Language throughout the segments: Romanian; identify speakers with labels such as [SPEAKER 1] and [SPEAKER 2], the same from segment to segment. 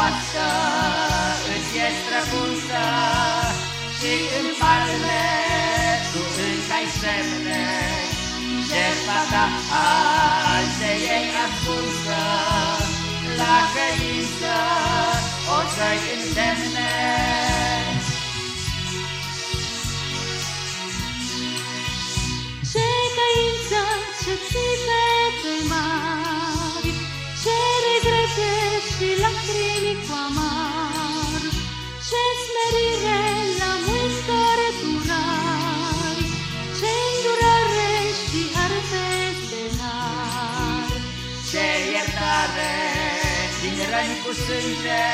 [SPEAKER 1] coastă Îți e străbunsă Și în palme Tu încă ai semne. Jertfa ta azi ei ascunsă. Din răni cu sânge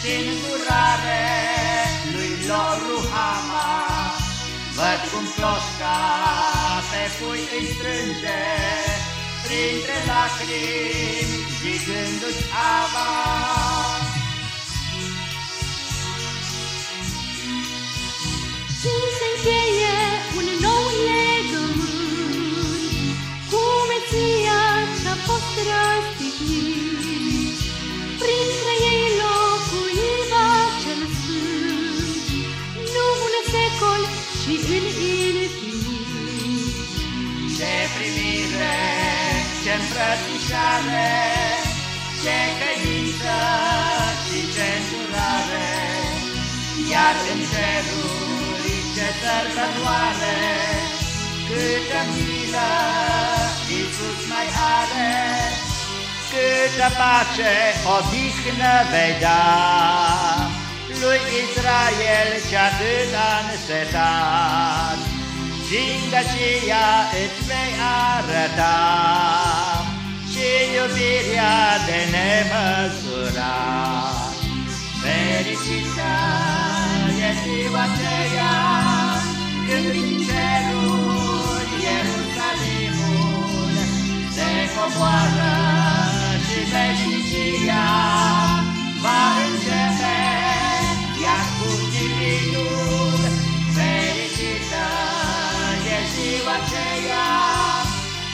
[SPEAKER 1] și îndurare lui lor Ruhama, Văd cum plosca pe pui îi strânge, Printre lacrimi zicându-ți ava.
[SPEAKER 2] Secol, ci în infinit.
[SPEAKER 1] Ce primire, ce îmbrățișare, Ce căință și ce îndurare, Iar în ceruri ce sărbătoare, Câtă milă Iisus mai are, Câtă pace, odihnă vei da, Lui Israel ce-atât a însetat, Zingăcia îți vei arăta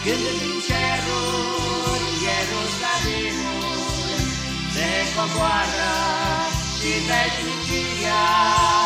[SPEAKER 1] Când din ceruri Ierusalimul Se coboară și veșnicia